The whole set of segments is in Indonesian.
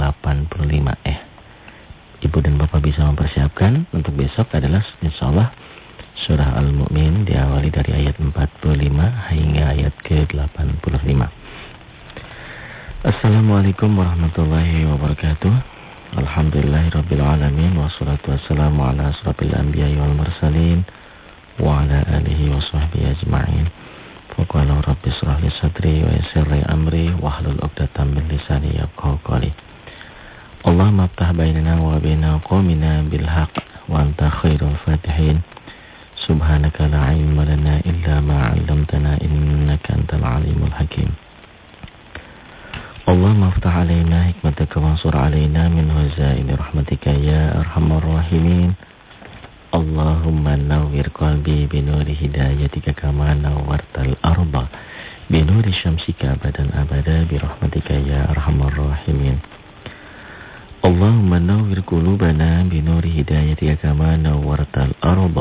85 eh Ibu dan Bapak bisa mempersiapkan untuk besok adalah insya Allah surah Al-Mu'min diawali dari ayat 45 hingga ayat ke-85. Assalamualaikum warahmatullahi wabarakatuh. Alhamdulillahirrabbilalamin Wassalatu wassalamu ala asrafil anbiya wal mursalin Wa ala alihi wa sahbihi ajma'in Faqala rabbi surah li sadri wa yasirri amri Wahlul uqdatan min lisani yabqaw qali اللهم افتح بيننا وبين قومنا بالحق وأنت خير الفاتحين. سبحانك لا علم لنا إلا ما علمتنا إنك أنت العليم الحكيم. اللهم افتح علينا حكمتك وانصر علينا من وزائل رحمتك يا أرحم الراحمين. اللهم نور قلبي بنور هدايتك كما نورت الأرض بنور شمسك أبدا أبدا برحمتك يا أرحم الراحمين. اللهم نور قلوبنا بنور هدايتك كما نورت الأرض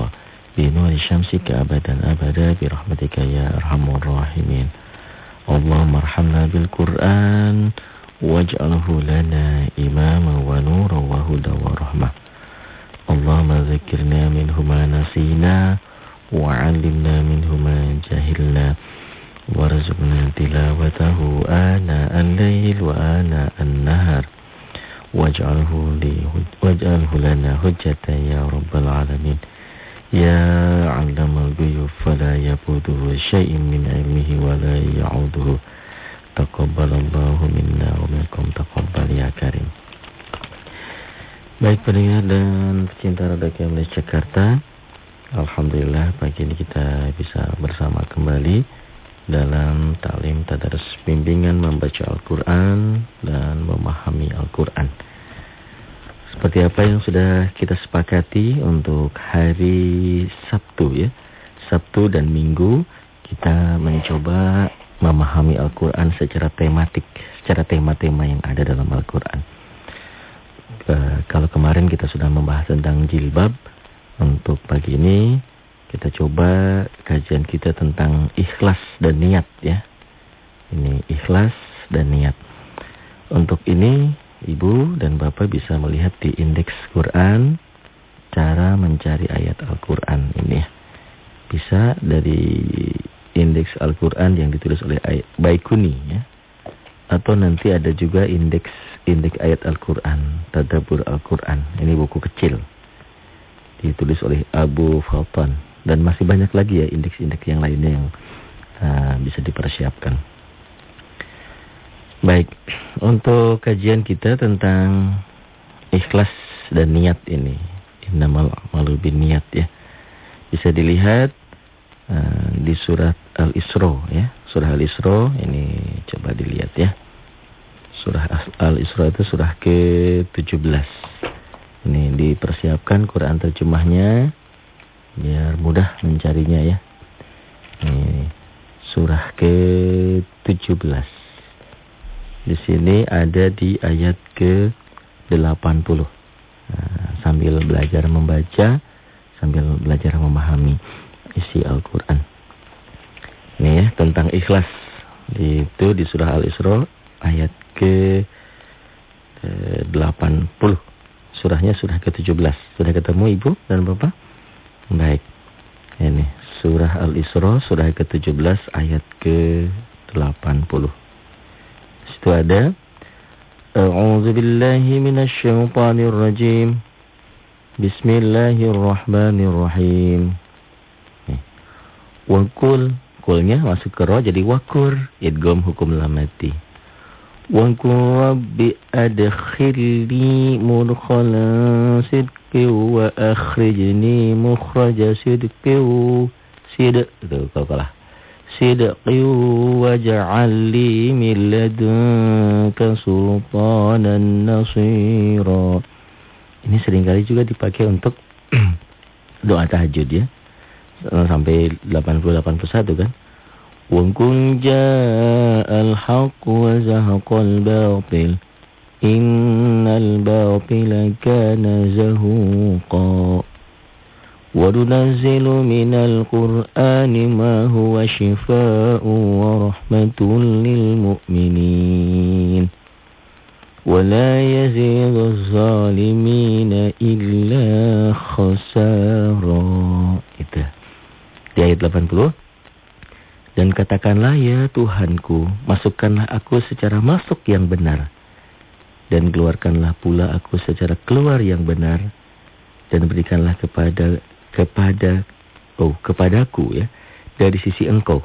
بنور شمسك أبدا أبدا برحمتك يا أرحم الراحمين. اللهم ارحمنا بالقرآن واجعله لنا إماما ونورا وهدى ورحمة. اللهم ذكرنا منه ما نسينا وعلمنا منه ما جهلنا. وارزقنا تلاوته آناء الليل وآناء النهار. Waj'alhu li waj'alhu lana hujjatan ya rabbal alamin. Ya 'allamal ghuyub syai'un min 'ilmihi wa la ya'uduhu. Taqabbalallahu wa minkum taqabbal ya Baik pendengar dan pecinta Radio KMS Jakarta Alhamdulillah pagi ini kita bisa bersama kembali dalam taklim tadarus bimbingan membaca Al-Quran dan memahami Al-Quran. Seperti apa yang sudah kita sepakati untuk hari Sabtu ya. Sabtu dan Minggu kita mencoba memahami Al-Quran secara tematik, secara tema-tema yang ada dalam Al-Quran. kalau kemarin kita sudah membahas tentang jilbab, untuk pagi ini kita coba kajian kita tentang ikhlas dan niat ya. Ini ikhlas dan niat. Untuk ini Ibu dan Bapak bisa melihat di indeks Quran cara mencari ayat Al-Quran ini ya. Bisa dari indeks Al-Quran yang ditulis oleh Baikuni ya. Atau nanti ada juga indeks indeks ayat Al-Quran, Tadabur Al-Quran. Ini buku kecil. Ditulis oleh Abu Faltan dan masih banyak lagi ya indeks-indeks yang lainnya yang uh, bisa dipersiapkan. Baik, untuk kajian kita tentang ikhlas dan niat ini, innamal malu bin niat ya. Bisa dilihat uh, di surat Al-Isra ya. Surah Al-Isra ini coba dilihat ya. Surah Al-Isra itu surah ke-17. Ini dipersiapkan Quran terjemahnya biar mudah mencarinya ya. Ini surah ke-17. Di sini ada di ayat ke-80. Nah, sambil belajar membaca, sambil belajar memahami isi Al-Qur'an. Ini ya tentang ikhlas. Itu di surah Al-Isra ayat ke 80. Surahnya surah ke-17. Sudah ketemu Ibu dan Bapak? Baik. Ini surah Al-Isra surah ke-17 ayat ke-80. Situ ada A'udzu billahi minasy rajim. Bismillahirrahmanirrahim. Wakul, kulnya masuk ke roh jadi wakur, idgham hukum lamati. Wakul rabbi adkhilni mudkhala sidq wa akhrijni mukhraja sidqi sidq itu kalah sidqi waj'al li min ladunka sultanan nasira ini sering kali juga dipakai untuk doa tahajud ya. Sampai 80 81 kan وكن جاء الحق وزهق الباطل. إن الباطل كان زهوقا. وننزل من القرآن ما هو شفاء ورحمة للمؤمنين. ولا يزيد الظالمين إلا خسارا. Itu. Di ayat 80 dan katakanlah ya Tuhanku masukkanlah aku secara masuk yang benar dan keluarkanlah pula aku secara keluar yang benar dan berikanlah kepada kepada oh kepadaku ya dari sisi engkau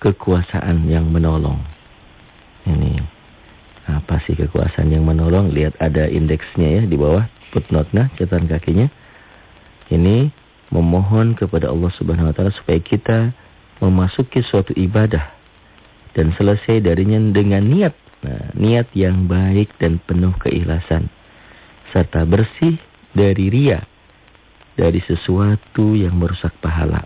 kekuasaan yang menolong ini apa sih kekuasaan yang menolong? Lihat ada indeksnya ya di bawah footnote-nya, catatan kakinya. Ini memohon kepada Allah Subhanahu wa taala supaya kita memasuki suatu ibadah dan selesai darinya dengan niat. Nah, niat yang baik dan penuh keikhlasan serta bersih dari ria dari sesuatu yang merusak pahala.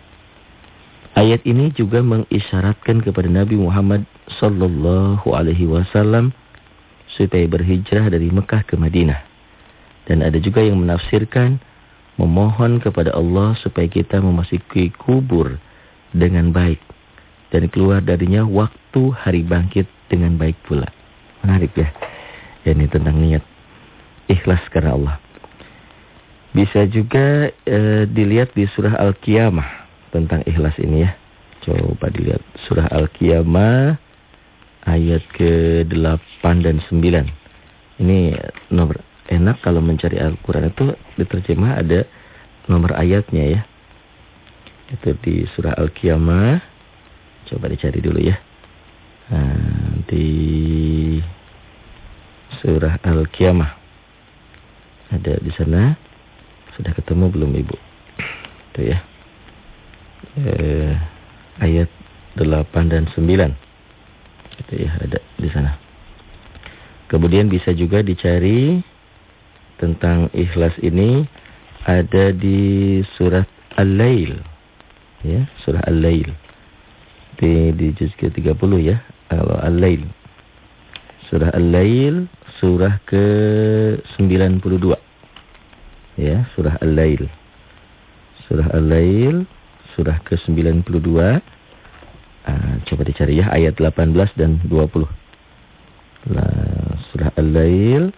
Ayat ini juga mengisyaratkan kepada Nabi Muhammad sallallahu alaihi wasallam supaya berhijrah dari Mekah ke Madinah. Dan ada juga yang menafsirkan memohon kepada Allah supaya kita memasuki kubur dengan baik dan keluar darinya waktu hari bangkit dengan baik pula. Menarik ya. Ini tentang niat ikhlas karena Allah. Bisa juga e, dilihat di surah Al-Qiyamah tentang ikhlas ini ya. Coba dilihat surah Al-Qiyamah ayat ke-8 dan 9. Ini nomor enak kalau mencari Al-Quran itu diterjemah ada nomor ayatnya ya. Itu di surah Al-Qiyamah. Coba dicari dulu ya. Di surah Al-Qiyamah. Ada di sana. Sudah ketemu belum Ibu? Itu ya. Eh, ayat 8 dan 9. Itu ya ada di sana. Kemudian bisa juga dicari tentang ikhlas ini ada di surat Al-Lail. Ya, surah Al-Lail. Di di juz ke-30 ya, Al-Lail. Surah Al-Lail surah ke-92. Ya, surah Al-Lail. Surah Al-Lail surah ke-92 Uh, coba dicari ya ayat 18 dan 20. Nah, surah Al-Lail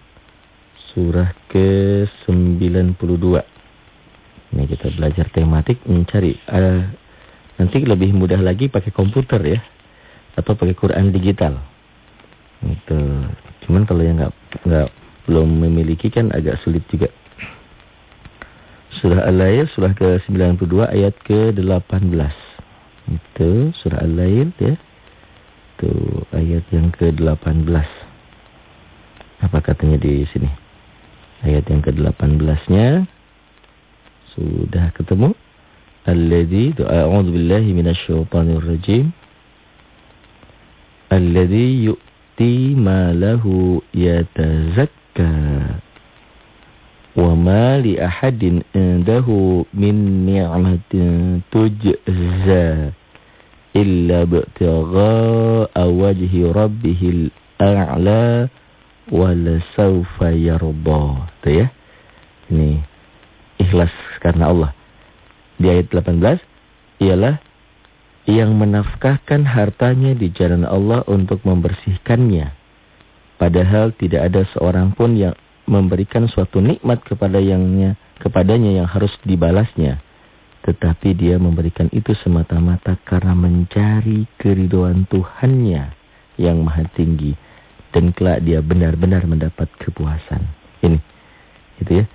surah ke-92. Ini kita belajar tematik mencari uh, nanti lebih mudah lagi pakai komputer ya atau pakai Quran digital. Itu. Cuman kalau yang nggak nggak belum memiliki kan agak sulit juga. Surah Al-Lail surah ke-92 ayat ke-18. Itu surah Al-Lail ya. Itu ayat yang ke-18. Apa katanya di sini? Ayat yang ke-18-nya sudah ketemu. Alladzi a'udzu billahi minasyaitonir rajim. Alladzi yu'ti ma lahu yatazakka. Wa ma li ahadin indahu min ni'matin tujza illa bi'tigha'a wajhi rabbihil a'la wala sawfa yarda. Itu ya. Ini ikhlas karena Allah. Di ayat 18 ialah yang menafkahkan hartanya di jalan Allah untuk membersihkannya. Padahal tidak ada seorang pun yang memberikan suatu nikmat kepada yangnya, kepadanya yang harus dibalasnya. Tetapi dia memberikan itu semata-mata karena mencari keridoan Tuhannya yang maha tinggi. Dan kelak dia benar-benar mendapat kepuasan. Ini. Gitu ya.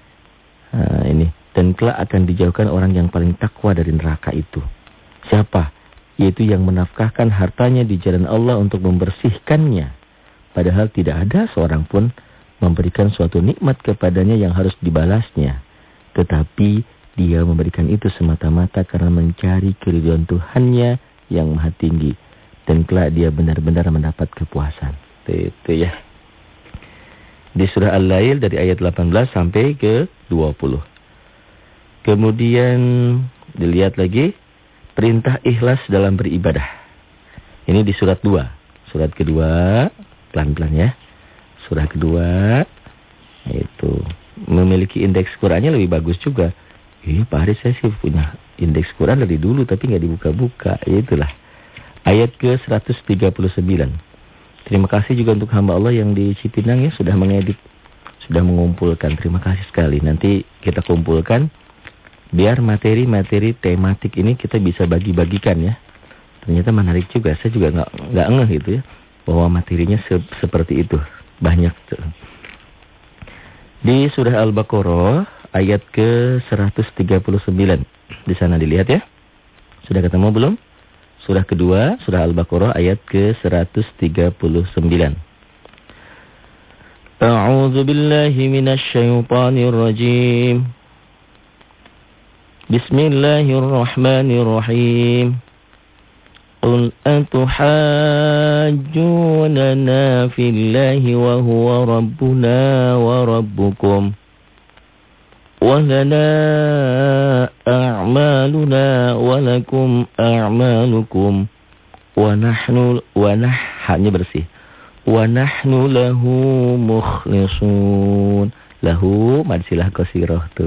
Nah, ini. Dan kelak akan dijauhkan orang yang paling takwa dari neraka itu. Siapa? Yaitu yang menafkahkan hartanya di jalan Allah untuk membersihkannya. Padahal tidak ada seorang pun memberikan suatu nikmat kepadanya yang harus dibalasnya. Tetapi dia memberikan itu semata-mata karena mencari keridhaan Tuhannya yang maha tinggi. Dan kelak dia benar-benar mendapat kepuasan. Itu ya. Di surah Al-Lail dari ayat 18 sampai ke 20. Kemudian dilihat lagi perintah ikhlas dalam beribadah. Ini di surat 2. Surat kedua, pelan-pelan ya surah kedua itu memiliki indeks Qurannya lebih bagus juga. Iya Pak Haris saya sih punya indeks Quran dari dulu tapi nggak dibuka-buka. Itulah. Ayat ke-139. Terima kasih juga untuk hamba Allah yang di Cipinang ya sudah mengedit, sudah mengumpulkan. Terima kasih sekali. Nanti kita kumpulkan biar materi-materi tematik ini kita bisa bagi-bagikan ya. Ternyata menarik juga. Saya juga nggak nggak ngeh gitu ya bahwa materinya se seperti itu banyak. Di surah Al-Baqarah ayat ke 139 di sana dilihat ya. Sudah ketemu belum? Surah kedua, surah Al-Baqarah ayat ke 139. A'udzu billahi بسم الله الرحمن الرحيم. قل أتحاجوننا في الله وهو ربنا وربكم. ولنا أعمالنا ولكم أعمالكم. ونحن ونح ونحن له مخلصون. له ما تسيله كسيره تو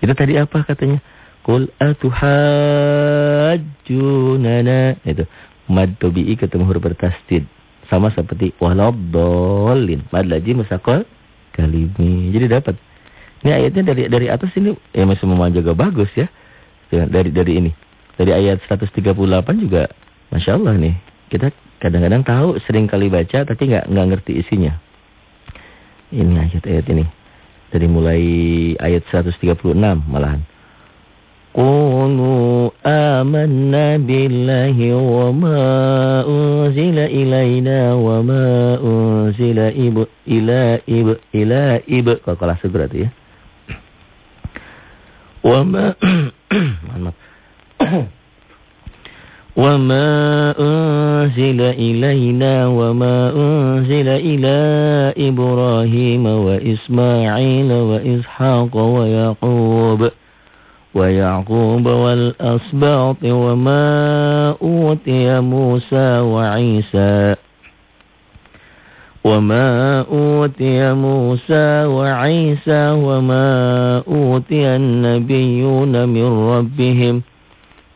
itu tadi apa katanya? Qul atuhajjunana. Itu. Mad tabi'i ketemu huruf bertasdid. Sama seperti waladdallin mad lazim musaqal kalimi. Jadi dapat. Ini ayatnya dari dari atas ini ya masih menjaga bagus ya. Dari dari ini. Dari ayat 138 juga masya Allah nih. Kita kadang-kadang tahu sering kali baca tapi nggak nggak ngerti isinya. Ini ayat-ayat ini dari mulai ayat 136 malahan. Qulu amanna billahi wa ma unzila ilaina wa ma unzila ibu ila ibu ila ibu kalau segera itu ya. Wa ma وما أنزل إلينا وما أنزل إلى إبراهيم وإسماعيل وإسحاق ويعقوب ويعقوب والأسباط وما أوتي موسى وعيسى وما أوتي موسى وعيسى وما أوتي النبيون من ربهم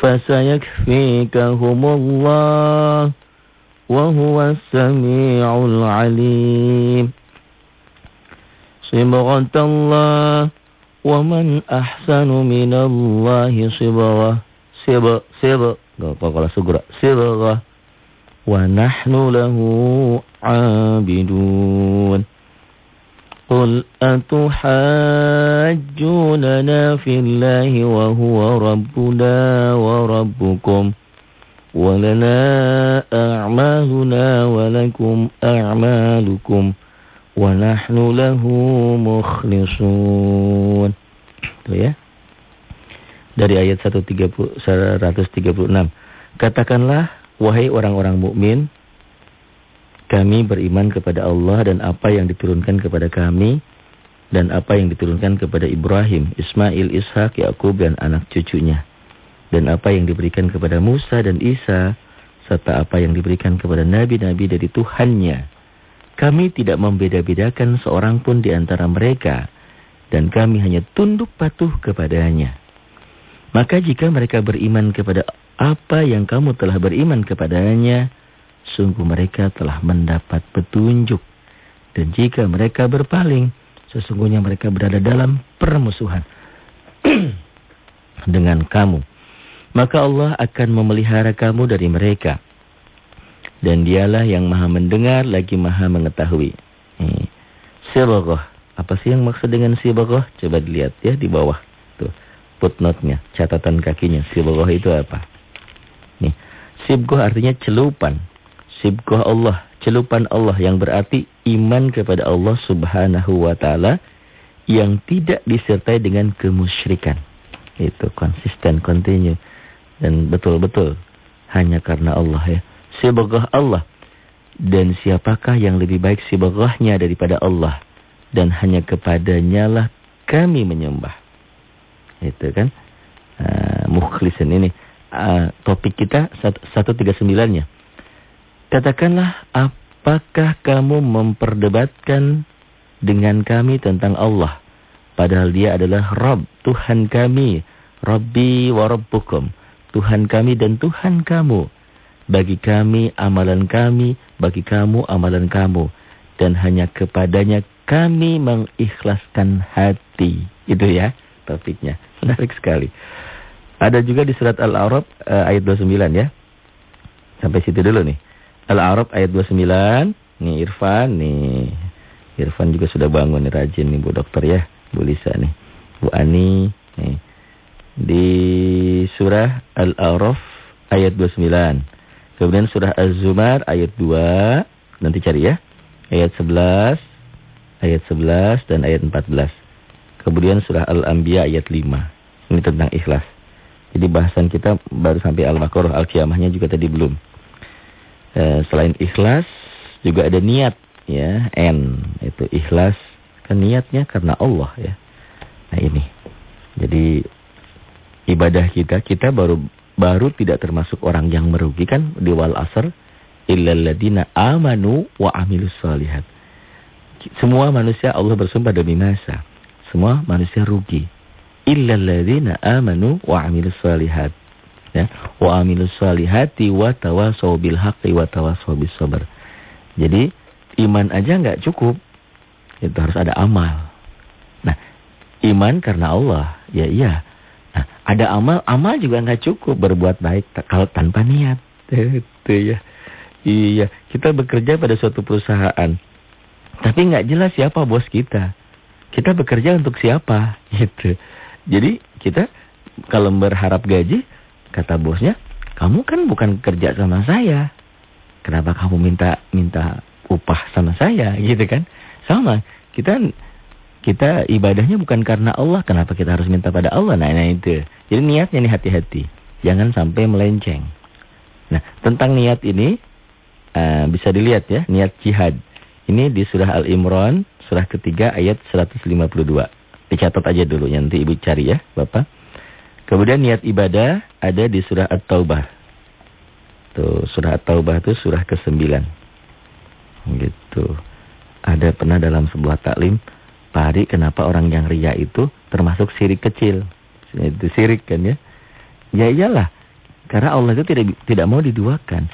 فسيكفيكهم الله وهو السميع العليم صبغة الله ومن أحسن من الله صبغة صبغة صبغة kalau segera صبغة ونحن له عابدون قل أتحاجوننا في الله وهو ربنا وربكم ولنا أعمالنا ولكم أعمالكم wa nahnu lahu mukhlisun. Itu ya. Dari ayat 130, 136. Katakanlah wahai orang-orang mukmin kami beriman kepada Allah dan apa yang diturunkan kepada kami dan apa yang diturunkan kepada Ibrahim, Ismail, Ishak, Yakub dan anak cucunya dan apa yang diberikan kepada Musa dan Isa serta apa yang diberikan kepada nabi-nabi dari Tuhannya kami tidak membeda-bedakan seorang pun di antara mereka. Dan kami hanya tunduk patuh kepadanya. Maka jika mereka beriman kepada apa yang kamu telah beriman kepadanya, sungguh mereka telah mendapat petunjuk. Dan jika mereka berpaling, sesungguhnya mereka berada dalam permusuhan dengan kamu. Maka Allah akan memelihara kamu dari mereka. Dan dialah yang maha mendengar lagi maha mengetahui. Hmm. Sibaghah. Apa sih yang maksud dengan sibaghah? Coba dilihat ya di bawah. Tuh footnote-nya, catatan kakinya. Sibaghah itu apa? Nih. Sibghah artinya celupan. Sibghah Allah, celupan Allah yang berarti iman kepada Allah Subhanahu wa taala yang tidak disertai dengan kemusyrikan. Itu konsisten, kontinu dan betul-betul hanya karena Allah ya sibghah Allah Dan siapakah yang lebih baik sibghahnya daripada Allah? Dan hanya kepadanya lah kami menyembah. Itu kan. Uh, mukhlisin ini. Uh, topik kita 139-nya. Katakanlah apakah kamu memperdebatkan dengan kami tentang Allah. Padahal dia adalah Rabb, Tuhan kami. Rabbi wa Rabbukum. Tuhan kami dan Tuhan kamu. Bagi kami amalan kami, bagi kamu amalan kamu. Dan hanya kepadanya kami mengikhlaskan hati. Itu ya topiknya. Menarik sekali. Ada juga di surat Al-A'raf uh, ayat 29 ya. Sampai situ dulu nih. Al-A'raf ayat 29. Nih Irfan nih. Irfan juga sudah bangun nih rajin nih Bu Dokter ya. Bu Lisa nih. Bu Ani nih. Di surah Al-A'raf ayat 29. Kemudian surah Az-Zumar ayat 2. Nanti cari ya. Ayat 11. Ayat 11 dan ayat 14. Kemudian surah Al-Anbiya ayat 5. Ini tentang ikhlas. Jadi bahasan kita baru sampai Al-Baqarah. Al-Qiyamahnya juga tadi belum. E, selain ikhlas juga ada niat ya. N. Itu ikhlas. Kan niatnya karena Allah ya. Nah ini. Jadi ibadah kita, kita baru baru tidak termasuk orang yang merugikan di wal asr illalladzina amanu wa amilus solihat. Semua manusia Allah bersumpah demi masa. Semua manusia rugi. Illalladzina amanu wa amilus solihat. Ya, wa amilus solihati wa tawasau bil haqqi wa tawasau bis sabr. Jadi iman aja nggak cukup. Itu harus ada amal. Nah, iman karena Allah. Ya iya. Nah, ada amal, amal juga nggak cukup berbuat baik kalau tanpa niat. Itu ya. Iya, kita bekerja pada suatu perusahaan. Tapi nggak jelas siapa bos kita. Kita bekerja untuk siapa gitu. Jadi kita kalau berharap gaji, kata bosnya, kamu kan bukan kerja sama saya. Kenapa kamu minta minta upah sama saya gitu kan? Sama, kita kita ibadahnya bukan karena Allah, kenapa kita harus minta pada Allah? Nah, nah itu. Jadi niatnya nih hati-hati. Jangan sampai melenceng. Nah, tentang niat ini uh, bisa dilihat ya, niat jihad. Ini di surah Al-Imran, surah ketiga ayat 152. Dicatat aja dulu, nanti Ibu cari ya, Bapak. Kemudian niat ibadah ada di surah At-Taubah. Tuh, surah At-Taubah itu surah ke-9. Gitu. Ada pernah dalam sebuah taklim Pak Hari, kenapa orang yang ria itu termasuk sirik kecil? Itu sirik kan ya? Ya iyalah. Karena Allah itu tidak tidak mau diduakan.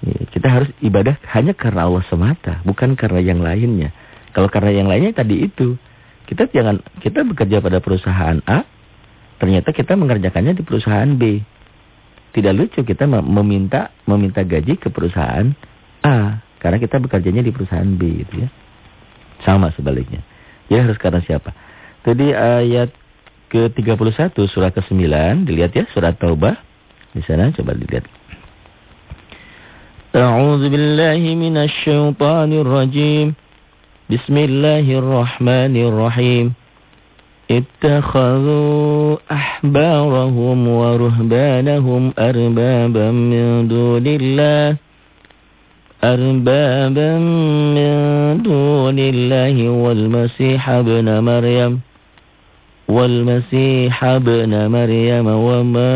Ya, kita harus ibadah hanya karena Allah semata, bukan karena yang lainnya. Kalau karena yang lainnya tadi itu, kita jangan kita bekerja pada perusahaan A, ternyata kita mengerjakannya di perusahaan B. Tidak lucu kita meminta meminta gaji ke perusahaan A karena kita bekerjanya di perusahaan B gitu ya. Sama sebaliknya. Ya harus karena siapa? Tadi ayat ke-31 surah ke-9 dilihat ya surat Taubah. Di sana coba dilihat. A'udzu billahi minasy syaithanir rajim. Bismillahirrahmanirrahim. اتخذوا أحبارهم ورهبانهم أربابا من دون الله أربابا من دون الله والمسيح ابن مريم والمسيح ابن مريم وما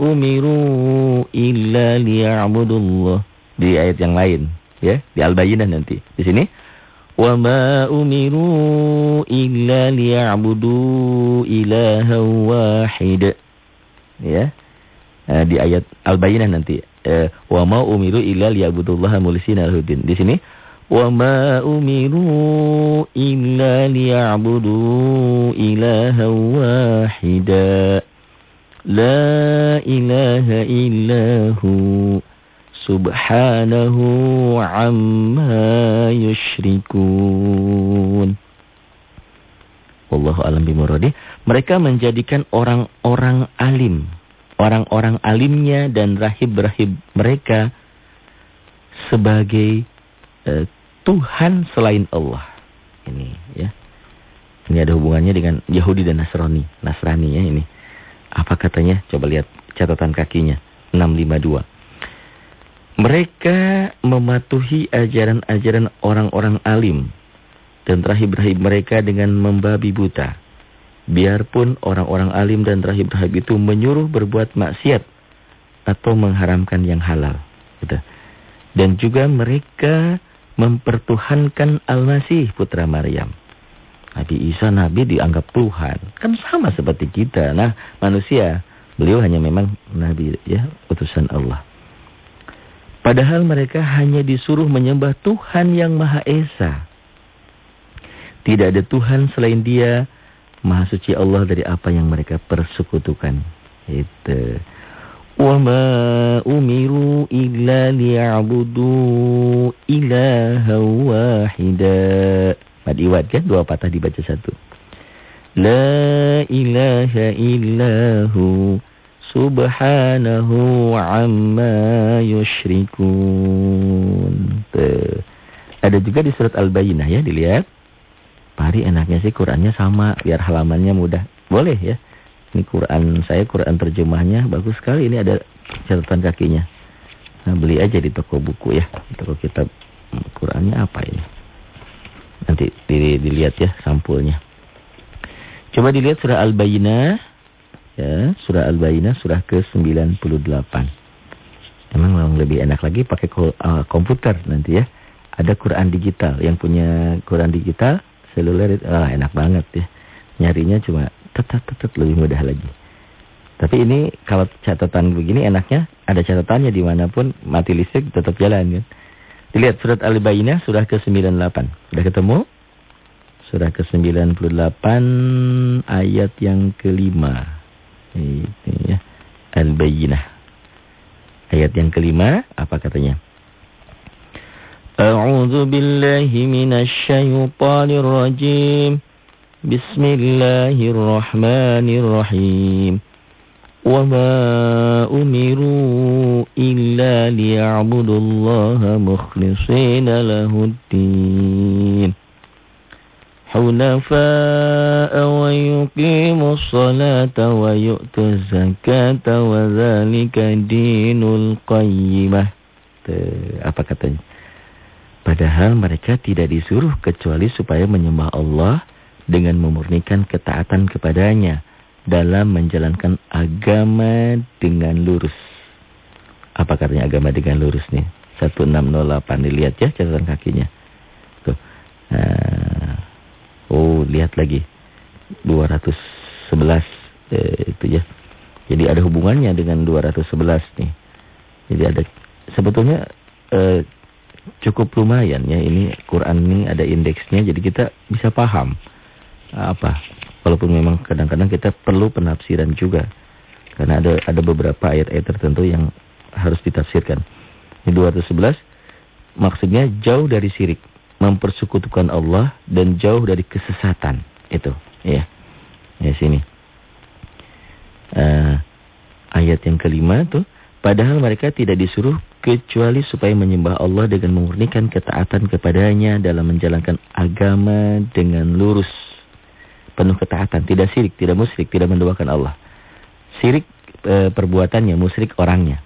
أمروا إلا ليعبدوا الله di ayat yang lain ya di Al-Bayyinah nanti di sini ma umiru illa liya'budu ilaha wahid ya eh, di ayat Al-Bayyinah nanti eh, wa ma umiru illa liya'budullaha mulisina lahuddin. Di sini wa ma umiru illa liya'budu ilaha wahida. La ilaha illahu subhanahu amma yushrikun. Wallahu alam bimuradi. Mereka menjadikan orang-orang alim orang-orang alimnya dan rahib-rahib mereka sebagai uh, Tuhan selain Allah. Ini ya. Ini ada hubungannya dengan Yahudi dan Nasrani. Nasrani ya ini. Apa katanya? Coba lihat catatan kakinya. 652. Mereka mematuhi ajaran-ajaran orang-orang alim dan rahib-rahib mereka dengan membabi buta. Biarpun orang-orang alim dan rahib-rahib itu menyuruh berbuat maksiat atau mengharamkan yang halal. Gitu. Dan juga mereka mempertuhankan Al-Masih putra Maryam. Nabi Isa Nabi dianggap Tuhan. Kan sama seperti kita. Nah manusia. Beliau hanya memang Nabi ya utusan Allah. Padahal mereka hanya disuruh menyembah Tuhan yang Maha Esa. Tidak ada Tuhan selain dia. Maha suci Allah dari apa yang mereka persekutukan. Itu. وما أمروا إلا ليعبدوا إلها واحدا Mad iwad kan dua patah dibaca satu La ilaha illahu subhanahu amma yushrikun. Ada juga di surat Al-Bayyinah ya dilihat Pari enaknya sih Qurannya sama biar halamannya mudah Boleh ya ini Quran saya, Quran terjemahnya bagus sekali. Ini ada catatan kakinya. Nah, beli aja di toko buku ya. Toko kitab Qurannya apa ini? Nanti dilihat ya sampulnya. Coba dilihat surah Al-Bayyinah. Ya, surah Al-Bayyinah surah ke-98. Memang memang lebih enak lagi pakai uh, komputer nanti ya. Ada Quran digital. Yang punya Quran digital, seluler, ah, enak banget ya. Nyarinya cuma tetap tetap lebih mudah lagi. Tapi ini kalau catatan begini enaknya ada catatannya di mana pun mati listrik tetap jalan kan. Dilihat surat Al-Bayyinah surah ke-98. Sudah ketemu? Surah ke-98 ayat yang kelima Ini ya. Al-Bayyinah. Ayat yang kelima apa katanya? A'udzu billahi minasy syaithanir rajim. بسم الله الرحمن الرحيم وما أمروا إلا ليعبدوا الله مخلصين له الدين حنفاء ويقيموا الصلاة ويؤتوا الزكاة وذلك دين القيمة apa katanya Padahal mereka tidak disuruh kecuali supaya menyembah Allah dengan memurnikan ketaatan kepadanya dalam menjalankan agama dengan lurus. Apa katanya agama dengan lurus nih? 1608 dilihat ya catatan kakinya. Tuh. Nah, oh, lihat lagi. 211 eh, itu ya. Jadi ada hubungannya dengan 211 nih. Jadi ada sebetulnya eh, cukup lumayan ya ini Quran ini ada indeksnya jadi kita bisa paham apa walaupun memang kadang-kadang kita perlu penafsiran juga karena ada ada beberapa ayat-ayat tertentu yang harus ditafsirkan. Ini 211 maksudnya jauh dari syirik, mempersekutukan Allah dan jauh dari kesesatan. Itu, ya. Ya sini. Uh, ayat yang kelima tuh padahal mereka tidak disuruh kecuali supaya menyembah Allah dengan memurnikan ketaatan kepadanya dalam menjalankan agama dengan lurus penuh ketaatan, tidak sirik, tidak musyrik, tidak mendoakan Allah. Sirik e, perbuatannya, musyrik orangnya.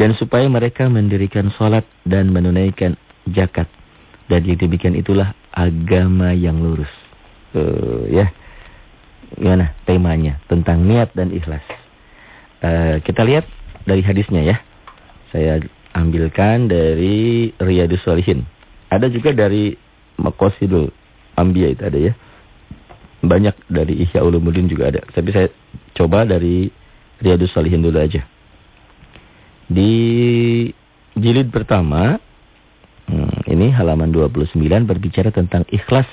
Dan supaya mereka mendirikan sholat dan menunaikan jakat. Dan yang demikian itulah agama yang lurus. E, ya, gimana temanya tentang niat dan ikhlas. E, kita lihat dari hadisnya ya. Saya ambilkan dari Riyadus Salihin. Ada juga dari Makosidul Ambiya itu ada ya. Banyak dari Ihya Ulumuddin juga ada. Tapi saya coba dari Riyadus Salihin dulu aja. Di jilid pertama, hmm, ini halaman 29 berbicara tentang ikhlas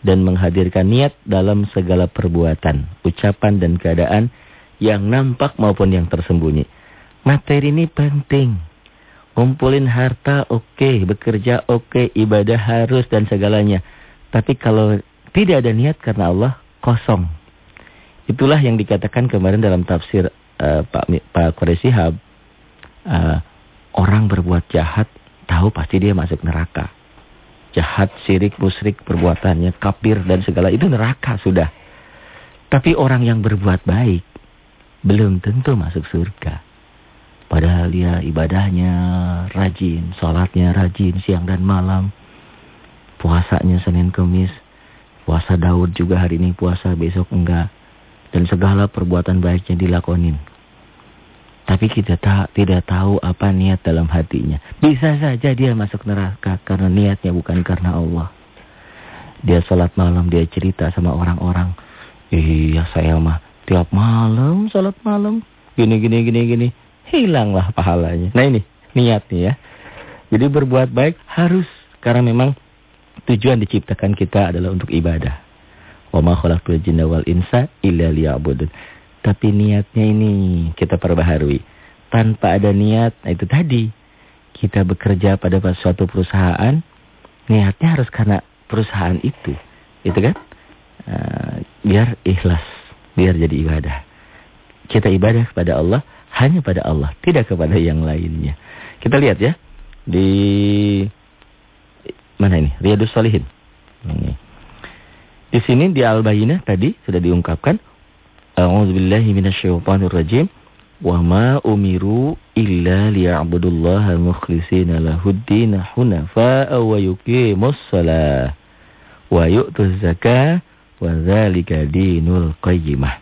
dan menghadirkan niat dalam segala perbuatan, ucapan dan keadaan yang nampak maupun yang tersembunyi. Materi ini penting. Kumpulin harta oke, okay. bekerja oke, okay. ibadah harus dan segalanya. Tapi kalau tidak ada niat karena Allah kosong. Itulah yang dikatakan kemarin dalam tafsir uh, Pak Pak Quraisy Uh, orang berbuat jahat tahu pasti dia masuk neraka. Jahat, syirik, musyrik, perbuatannya kafir dan segala itu neraka sudah. Tapi orang yang berbuat baik belum tentu masuk surga. Padahal dia ibadahnya rajin, sholatnya rajin siang dan malam. Puasanya Senin Kemis. Puasa Daud juga hari ini puasa, besok enggak. Dan segala perbuatan baiknya dilakonin. Tapi kita tak, tidak tahu apa niat dalam hatinya. Bisa saja dia masuk neraka karena niatnya bukan karena Allah. Dia sholat malam, dia cerita sama orang-orang. Iya saya mah tiap malam sholat malam. Gini, gini, gini, gini hilanglah pahalanya. Nah ini niatnya ya. Jadi berbuat baik harus karena memang tujuan diciptakan kita adalah untuk ibadah. Wa ma khalaqtul wal insa illa liya'budun. Tapi niatnya ini kita perbaharui. Tanpa ada niat, nah itu tadi. Kita bekerja pada suatu perusahaan, niatnya harus karena perusahaan itu. Itu kan? Uh, biar ikhlas, biar jadi ibadah. Kita ibadah kepada Allah hanya pada Allah, tidak kepada yang lainnya. Kita lihat ya di mana ini? Riyadus Salihin. Ini. Di sini di Al-Bayyinah tadi sudah diungkapkan A'udzubillahi minasyaitonir rajim wa ma umiru illa liya'budullaha mukhlishina lahuddin hunafa'a wa yuqimus shalah wa yu'tuz zakah wa dzalika dinul qayyimah.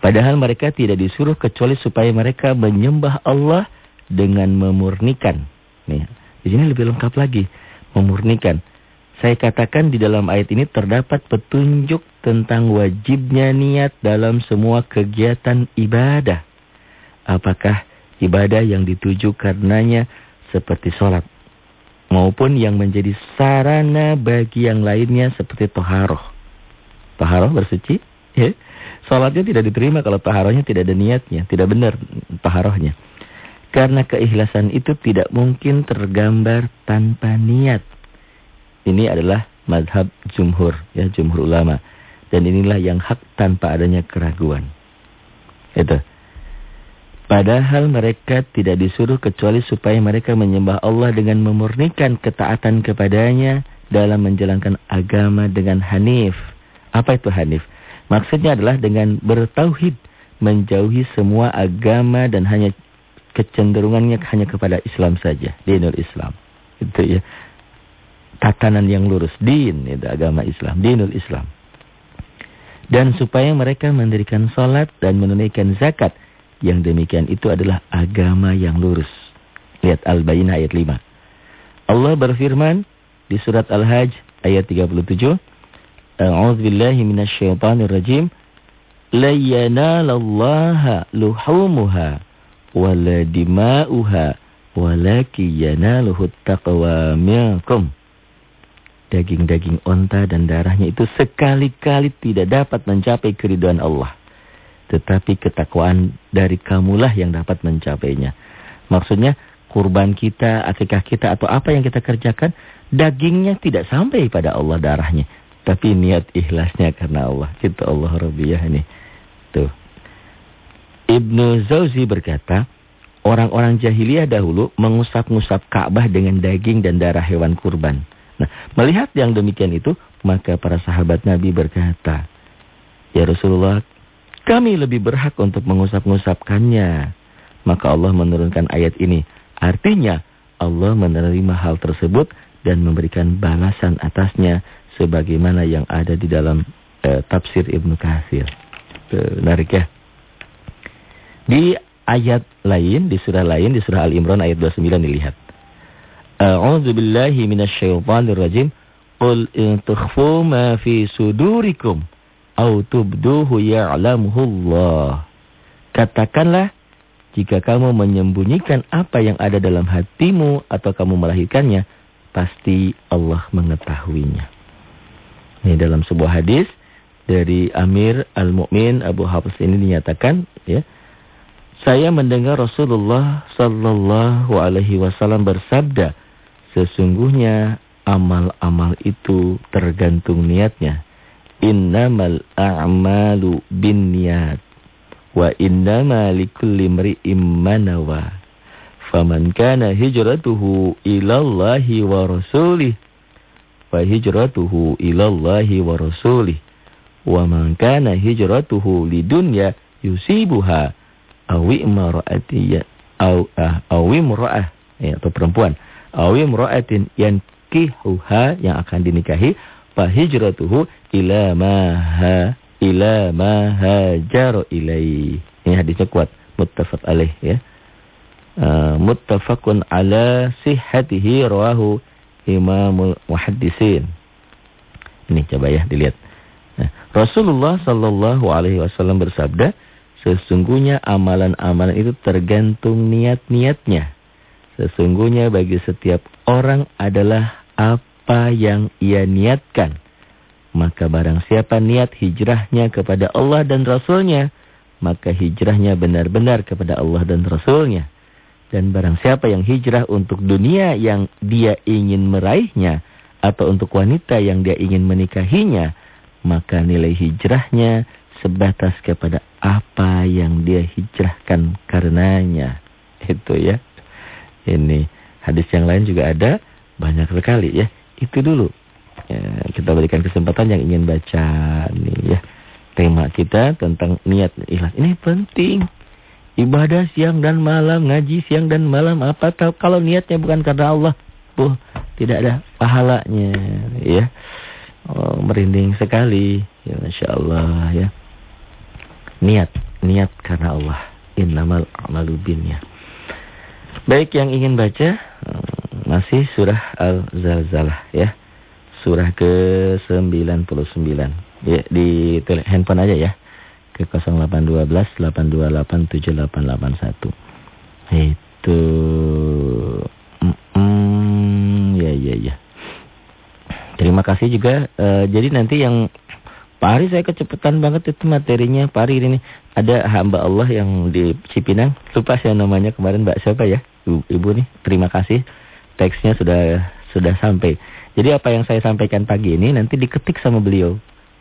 Padahal mereka tidak disuruh kecuali supaya mereka menyembah Allah dengan memurnikan. Nih, di sini lebih lengkap lagi, memurnikan. Saya katakan di dalam ayat ini terdapat petunjuk tentang wajibnya niat dalam semua kegiatan ibadah. Apakah ibadah yang dituju karenanya seperti sholat. Maupun yang menjadi sarana bagi yang lainnya seperti toharoh. Toharoh bersuci. Ya. Salatnya tidak diterima kalau taharohnya tidak ada niatnya, tidak benar taharohnya. Karena keikhlasan itu tidak mungkin tergambar tanpa niat. Ini adalah madhab jumhur, ya jumhur ulama. Dan inilah yang hak tanpa adanya keraguan. Itu. Padahal mereka tidak disuruh kecuali supaya mereka menyembah Allah dengan memurnikan ketaatan kepadanya dalam menjalankan agama dengan hanif. Apa itu hanif? Maksudnya adalah dengan bertauhid, menjauhi semua agama dan hanya kecenderungannya hanya kepada Islam saja, dinul Islam. Itu ya. Tatanan yang lurus, din itu agama Islam, dinul Islam. Dan supaya mereka mendirikan salat dan menunaikan zakat, yang demikian itu adalah agama yang lurus. Lihat Al-Bayyinah ayat 5. Allah berfirman di surat Al-Hajj ayat 37, A'udzu billahi minasyaitonir rajim. La yanalallaha luhumuha wala dima'uha walakin yanaluhu taqwa minkum. Daging-daging onta dan darahnya itu sekali-kali tidak dapat mencapai keriduan Allah. Tetapi ketakwaan dari kamulah yang dapat mencapainya. Maksudnya kurban kita, akikah kita atau apa yang kita kerjakan, dagingnya tidak sampai pada Allah darahnya. Tapi niat ikhlasnya karena Allah. Cinta Allah Rabbiyah ini. Tuh. Ibnu Zauzi berkata, orang-orang jahiliyah dahulu mengusap-ngusap Ka'bah dengan daging dan darah hewan kurban. Nah, melihat yang demikian itu, maka para sahabat Nabi berkata, Ya Rasulullah, kami lebih berhak untuk mengusap-ngusapkannya. Maka Allah menurunkan ayat ini. Artinya, Allah menerima hal tersebut dan memberikan balasan atasnya sebagaimana yang ada di dalam uh, tafsir Ibnu Katsir. Menarik ya. Di ayat lain, di surah lain, di surah Al-Imran ayat 29 dilihat. A'udzu billahi minasyaitonir rajim. Qul in tukhfu ma fi sudurikum aw tubduhu ya'lamuhu Allah. Katakanlah jika kamu menyembunyikan apa yang ada dalam hatimu atau kamu melahirkannya, pasti Allah mengetahuinya. Ini dalam sebuah hadis dari Amir Al-Mu'min Abu Hafs ini dinyatakan ya. Saya mendengar Rasulullah sallallahu alaihi wasallam bersabda, sesungguhnya amal-amal itu tergantung niatnya. Innamal a'malu binniyat wa innama likulli imri'in ma nawa. Faman kana hijratuhu ila Allahi wa rasulih fa hijratuhu ilallahi wa rasulih. Wa man kana hijratuhu lidunya yusibuha aw imra'ati au uh, awi mura'ah ya, atau perempuan awi mura'atin yang kihuha yang akan dinikahi fahijratuhu ila ma ha ila ma hajaru ilai ini hadisnya kuat muttafaq alaih ya. Uh, muttafaqun ala sihhatihi rawahu imamul muhaddisin. Ini coba ya dilihat. Nah, Rasulullah sallallahu alaihi wasallam bersabda Sesungguhnya amalan-amalan itu tergantung niat-niatnya. Sesungguhnya bagi setiap orang adalah apa yang ia niatkan. Maka barang siapa niat hijrahnya kepada Allah dan Rasulnya, maka hijrahnya benar-benar kepada Allah dan Rasulnya. Dan barang siapa yang hijrah untuk dunia yang dia ingin meraihnya, atau untuk wanita yang dia ingin menikahinya, maka nilai hijrahnya sebatas kepada apa yang dia hijrahkan karenanya. Itu ya. Ini hadis yang lain juga ada banyak sekali ya. Itu dulu. Ya, kita berikan kesempatan yang ingin baca nih ya. Tema kita tentang niat ikhlas. Ini penting. Ibadah siang dan malam, ngaji siang dan malam apa tahu kalau niatnya bukan karena Allah, tuh tidak ada pahalanya ya. Oh, merinding sekali. Ya Masya Allah ya. Niat, niat karena Allah. Innamal a'malu binniyat. Baik yang ingin baca hmm, masih surah Al-Zalzalah ya. Surah ke-99. Ya, di handphone aja ya. Ke 0812 828 7881. Itu mm, mm, ya ya ya. Terima kasih juga. Uh, jadi nanti yang Pak Ari saya kecepatan banget itu materinya Pak Ari ini. Ada hamba Allah yang di Cipinang. Lupa saya namanya kemarin Mbak siapa ya? Ibu, Ibu nih. Terima kasih. Teksnya sudah sudah sampai. Jadi apa yang saya sampaikan pagi ini nanti diketik sama beliau.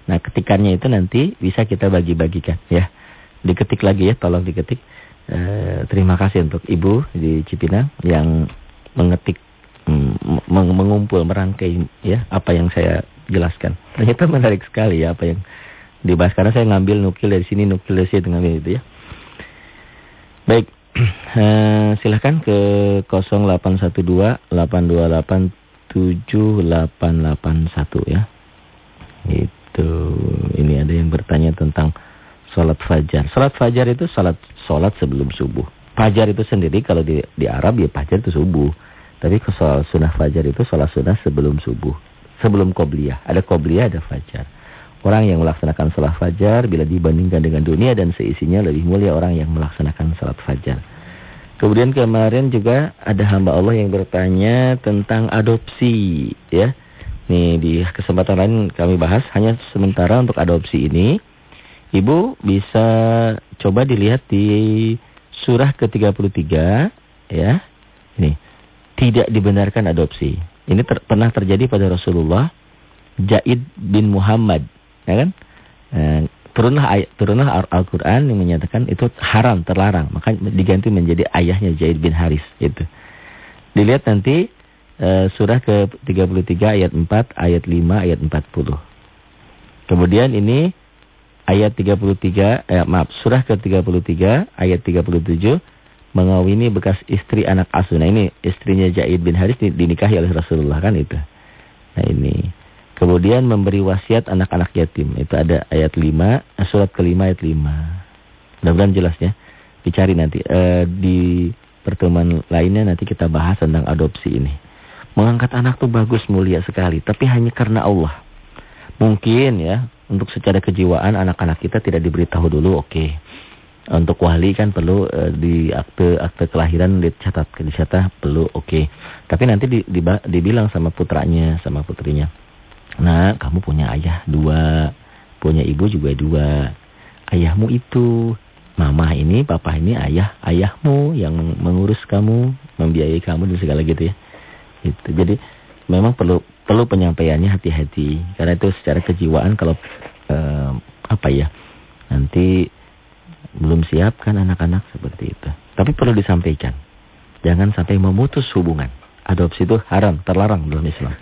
Nah ketikannya itu nanti bisa kita bagi-bagikan ya. Diketik lagi ya, tolong diketik. E, terima kasih untuk Ibu di Cipinang yang mengetik, mm, mengumpul, merangkai ya apa yang saya jelaskan. Ternyata menarik sekali ya apa yang dibahas. Karena saya ngambil nukil dari sini, nukil dari sini, ngambil itu ya. Baik, uh, silahkan ke 0812 828 7881 ya. Itu, ini ada yang bertanya tentang sholat fajar. Sholat fajar itu sholat, sholat sebelum subuh. Fajar itu sendiri kalau di, di Arab ya fajar itu subuh. Tapi kalau sunnah fajar itu sholat sunnah sebelum subuh sebelum qobliyah. Ada qobliyah, ada fajar. Orang yang melaksanakan salat fajar bila dibandingkan dengan dunia dan seisinya lebih mulia orang yang melaksanakan salat fajar. Kemudian kemarin juga ada hamba Allah yang bertanya tentang adopsi ya. Nih di kesempatan lain kami bahas hanya sementara untuk adopsi ini. Ibu bisa coba dilihat di surah ke-33 ya. Ini tidak dibenarkan adopsi. Ini ter pernah terjadi pada Rasulullah Jaid bin Muhammad, ya kan? Eh, turunlah ayat turunlah Al-Qur'an yang menyatakan itu haram, terlarang, maka diganti menjadi ayahnya Jaid bin Haris itu. Dilihat nanti eh, surah ke-33 ayat 4, ayat 5, ayat 40. Kemudian ini ayat 33 eh, maaf, surah ke-33 ayat 37 mengawini bekas istri anak asuh. Nah ini istrinya Jaid bin Haris dinikahi oleh Rasulullah kan itu. Nah ini. Kemudian memberi wasiat anak-anak yatim. Itu ada ayat 5, eh, surat kelima ayat 5. Mudah-mudahan jelas ya. Dicari nanti. E, di pertemuan lainnya nanti kita bahas tentang adopsi ini. Mengangkat anak tuh bagus, mulia sekali. Tapi hanya karena Allah. Mungkin ya, untuk secara kejiwaan anak-anak kita tidak diberitahu dulu, oke. Okay untuk wali kan perlu uh, di akte akte kelahiran dicatat dicatat perlu oke. Okay. tapi nanti di, di, dibilang sama putranya sama putrinya. Nah kamu punya ayah dua punya ibu juga dua. Ayahmu itu mama ini papa ini ayah ayahmu yang mengurus kamu membiayai kamu dan segala gitu ya. Itu jadi memang perlu perlu penyampaiannya hati-hati. Karena itu secara kejiwaan kalau uh, apa ya nanti belum siap kan anak-anak seperti itu. Tapi perlu disampaikan. Jangan sampai memutus hubungan. Adopsi itu haram, terlarang dalam Islam.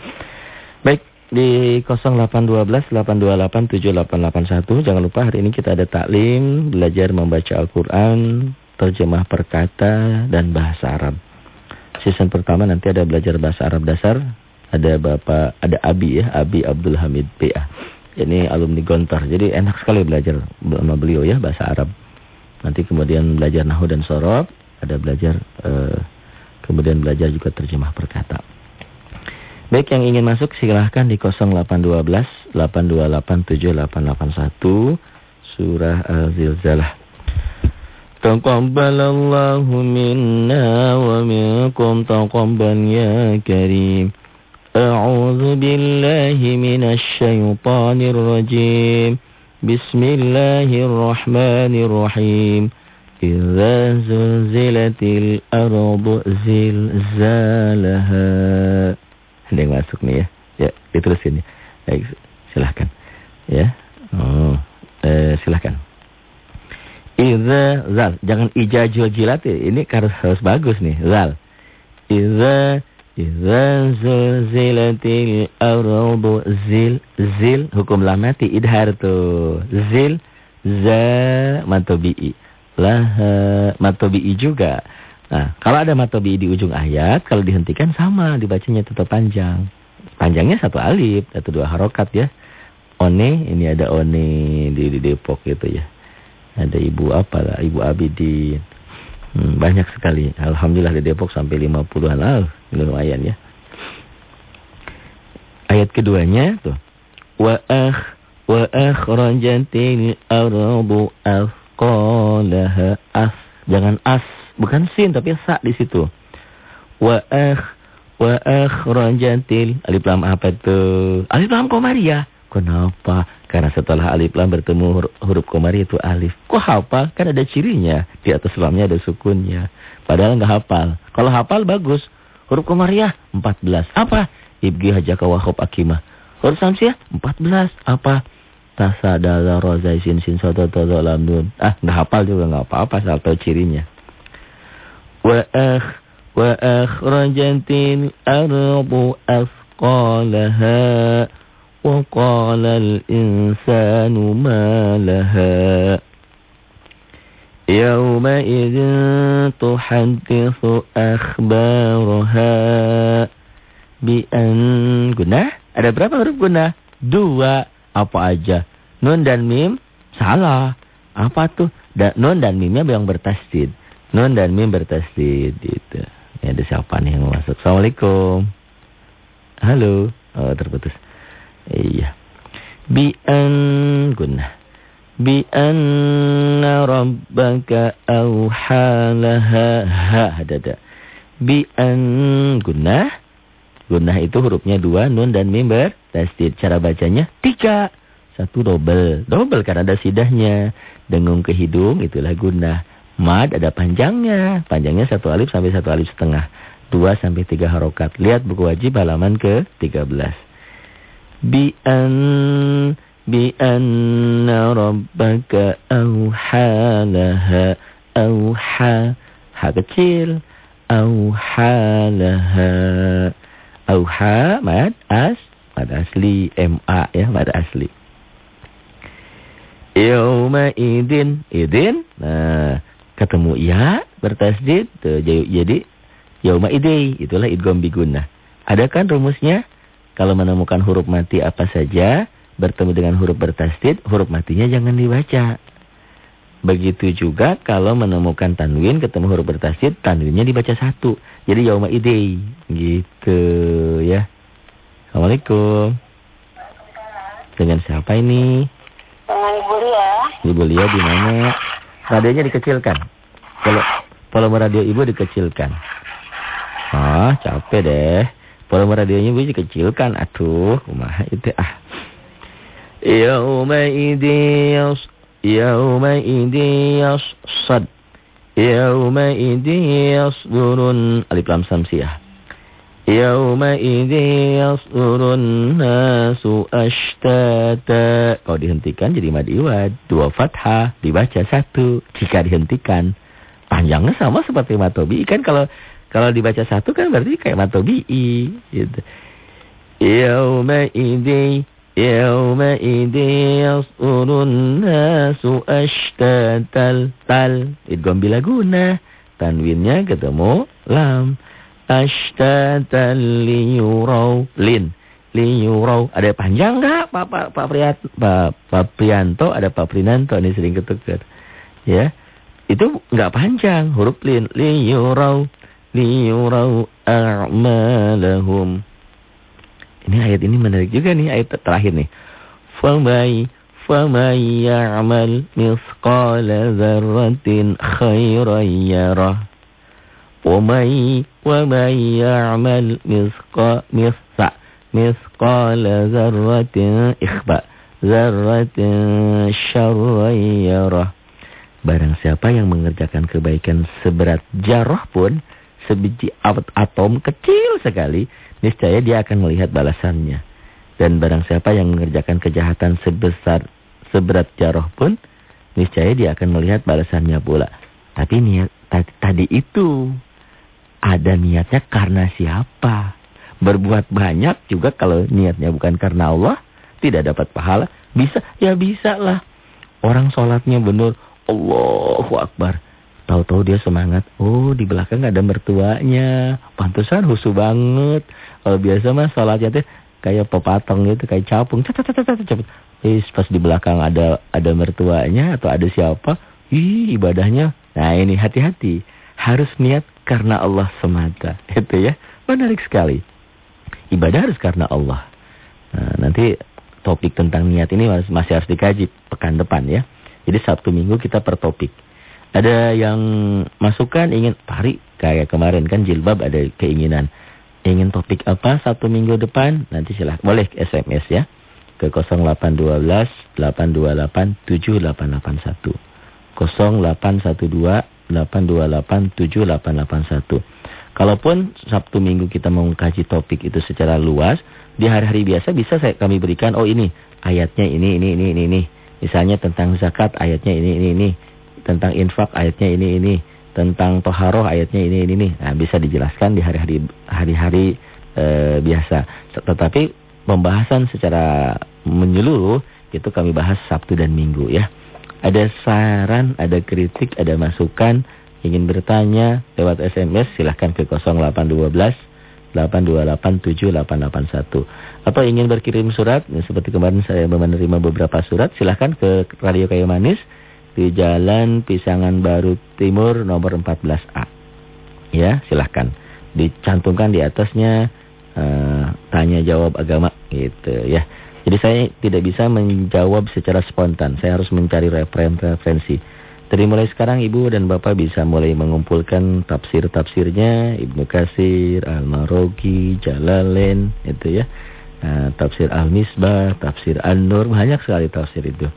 Baik, di 0812 828 7881 jangan lupa hari ini kita ada taklim belajar membaca Al-Qur'an terjemah perkata, dan bahasa Arab. Season pertama nanti ada belajar bahasa Arab dasar. Ada Bapak, ada Abi ya, Abi Abdul Hamid PA. Ini alumni Gontor. Jadi enak sekali belajar sama beliau ya bahasa Arab. Nanti kemudian belajar Nahu dan Sorob. Ada belajar, uh, kemudian belajar juga terjemah perkata. Baik yang ingin masuk silahkan di 0812 828 7881 surah Al-Zilzalah. تقبل الله منا ومنكم تقبل يا كريم أعوذ بالله من الشيطان الرجيم بسم الله الرحمن الرحيم إذا زلزلت الأرض زلزالها Ada yang masuk nih ya Ya diterusin ya Baik silahkan Ya oh, eh, Silahkan Iza zal. Jangan ijajul jilat ya. Ini harus, harus bagus nih. Zal. Iza Iza zulzilatil ardu zil zil hukum lamati idhar tuh zil za matobi'i. Lah matobi'i juga. Nah kalau ada matobi'i di ujung ayat kalau dihentikan sama dibacanya tetap panjang. Panjangnya satu alif atau dua harokat ya. One ini ada one di, di Depok gitu ya. Ada ibu apa lah, ibu Abidin. Hmm, banyak sekali. Alhamdulillah di Depok sampai 50-an lah. Lumayan ya. Ayat keduanya tuh. Wa akh wa akhrajatil ardu afqalaha as. Jangan as, bukan sin tapi sa di situ. Wa akh wa akhrajatil alif lam apa tuh? Alif lam komariah. Kenapa? Karena setelah alif lam bertemu huruf, komari itu alif. Kok hafal? Kan ada cirinya. Di atas lamnya ada sukunnya. Padahal nggak hafal. Kalau hafal bagus. Huruf komariah 14. Apa? Ibgi hajaka wahob akimah. Huruf samsiah 14. Apa? Tasadala rozai sin sin soto toto lam nun. Ah, nggak hafal juga nggak apa-apa. Asal tahu cirinya. Wa akh wa akhrajatil ardu afqalaha. وقال الإنسان ما لها يومئذ تحدث أخبارها بأن guna ada berapa huruf guna dua apa aja nun dan mim salah apa tuh da, nun dan mimnya yang bertasdid nun dan mim bertasdid gitu ya ada siapa nih yang masuk assalamualaikum halo oh terputus Iya. Bi an gunnah. Bi anna rabbaka awhalaha. Ha ada. Bi an gunnah. Gunnah itu hurufnya dua, nun dan mim bertasdid. Cara bacanya tiga. Satu double. Double karena ada sidahnya. Dengung ke hidung itulah gunnah. Mad ada panjangnya. Panjangnya satu alif sampai satu alif setengah. Dua sampai tiga harokat. Lihat buku wajib halaman ke tiga belas بأن بأن ربك أوحى لها أوحى ha kecil أوحى لها أوحى mad as mad asli ma ya mad asli Yauma idin idin nah ketemu ya bertasdid jadi yauma idai itulah idgham biguna ada kan rumusnya Kalau menemukan huruf mati apa saja, bertemu dengan huruf bertasdid, huruf matinya jangan dibaca. Begitu juga kalau menemukan tanwin ketemu huruf bertasdid, tanwinnya dibaca satu. Jadi yauma idei. Gitu ya. Assalamualaikum. Dengan siapa ini? Dengan Ibu Lia. Ibu Lia di mana? Radionya dikecilkan. Kalau volume radio Ibu dikecilkan. Ah, capek deh. Volume radionya gue dikecilkan. Aduh, kumaha itu ah. Yauma idi yas Yauma idi sad Yauma idi yasdurun Alif lam samsiyah. Yauma idi yasdurun nasu ashtata. Kalau dihentikan jadi madiwad. Dua fathah. Dibaca satu. Jika dihentikan. Panjangnya sama seperti matobi. Kan kalau kalau dibaca satu kan berarti kayak matobi'i gitu. Yauma idzi Yawma'idhi yas'urun nasu ashtatal tal. Idgham bila guna. Tanwinnya ketemu lam. Ashtatal liyuraw. Lin. Liyuraw. Ada panjang enggak Pak, Pak, Pak, Priat, Pak, Pak Prianto? Ada Pak Prinanto ini sering ketukar. Ya. Itu enggak panjang. Huruf lin. Liyuraw. Liyuraw a'malahum. Ini ayat ini menarik juga nih ayat terakhir nih. Famai famai ya'mal mithqala dzarratin khairan yarah. Wa may wa may ya'mal mithqa mithqa mithqala dzarratin ikhba dzarratin syarran yarah. Barang siapa yang mengerjakan kebaikan seberat jarah pun sebiji atom kecil sekali niscaya dia akan melihat balasannya. Dan barang siapa yang mengerjakan kejahatan sebesar seberat jaroh pun, niscaya dia akan melihat balasannya pula. Tapi niat tadi itu ada niatnya karena siapa? Berbuat banyak juga kalau niatnya bukan karena Allah, tidak dapat pahala. Bisa, ya bisa lah. Orang sholatnya benar, Allahu Akbar. Tahu-tahu dia semangat. Oh, di belakang ada mertuanya. Pantesan husu banget. Kalau biasa mah salatnya teh kayak pepatong gitu, kayak capung. Cepet cepet cepet cepet. Eh, pas di belakang ada ada mertuanya atau ada siapa, ih ibadahnya. Nah, ini hati-hati. Harus niat karena Allah semata. Itu ya. Menarik sekali. Ibadah harus karena Allah. Nah, nanti topik tentang niat ini masih harus dikaji pekan depan ya. Jadi Sabtu Minggu kita per topik. Ada yang masukan ingin pari kayak kemarin kan jilbab ada keinginan. Ingin topik apa satu minggu depan? Nanti silahkan boleh SMS ya ke 0812 828 7881. 0812 828 7881. Kalaupun Sabtu Minggu kita mau kaji topik itu secara luas, di hari-hari biasa bisa saya kami berikan oh ini ayatnya ini ini ini ini. Misalnya tentang zakat ayatnya ini ini ini tentang infak ayatnya ini ini, tentang toharoh ayatnya ini ini ini. Nah, bisa dijelaskan di hari-hari hari-hari e, biasa. Tetapi pembahasan secara menyeluruh itu kami bahas Sabtu dan Minggu ya. Ada saran, ada kritik, ada masukan, ingin bertanya lewat SMS silahkan ke 0812 8287881 atau ingin berkirim surat seperti kemarin saya menerima beberapa surat silahkan ke Radio Kayu Manis di Jalan Pisangan Baru Timur nomor 14A. Ya, silahkan. Dicantumkan di atasnya uh, tanya jawab agama gitu ya. Jadi saya tidak bisa menjawab secara spontan. Saya harus mencari referensi. Dari mulai sekarang Ibu dan Bapak bisa mulai mengumpulkan tafsir-tafsirnya Ibnu Kasir, Al-Marogi, Jalalain itu ya. Uh, tafsir Al-Misbah, tafsir An-Nur, banyak sekali tafsir itu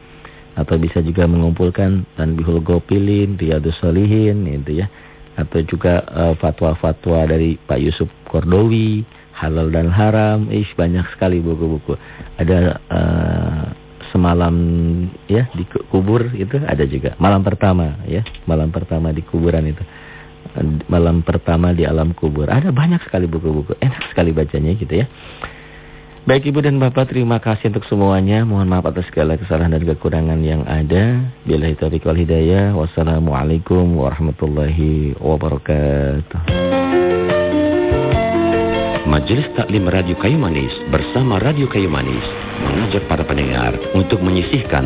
atau bisa juga mengumpulkan Tanbihul Gopilin, Riyadus Solihin itu ya atau juga eh, fatwa-fatwa uh, dari Pak Yusuf Kordowi, halal dan haram, ish banyak sekali buku-buku. Ada uh, semalam ya di kubur itu ada juga. Malam pertama ya, malam pertama di kuburan itu. Malam pertama di alam kubur. Ada banyak sekali buku-buku. Enak sekali bacanya gitu ya. Baik Ibu dan Bapak, terima kasih untuk semuanya. Mohon maaf atas segala kesalahan dan kekurangan yang ada. Bila itu wal hidayah. Wassalamualaikum warahmatullahi wabarakatuh. Majelis Taklim Radio Kayu Manis bersama Radio Kayu Manis mengajak para pendengar untuk menyisihkan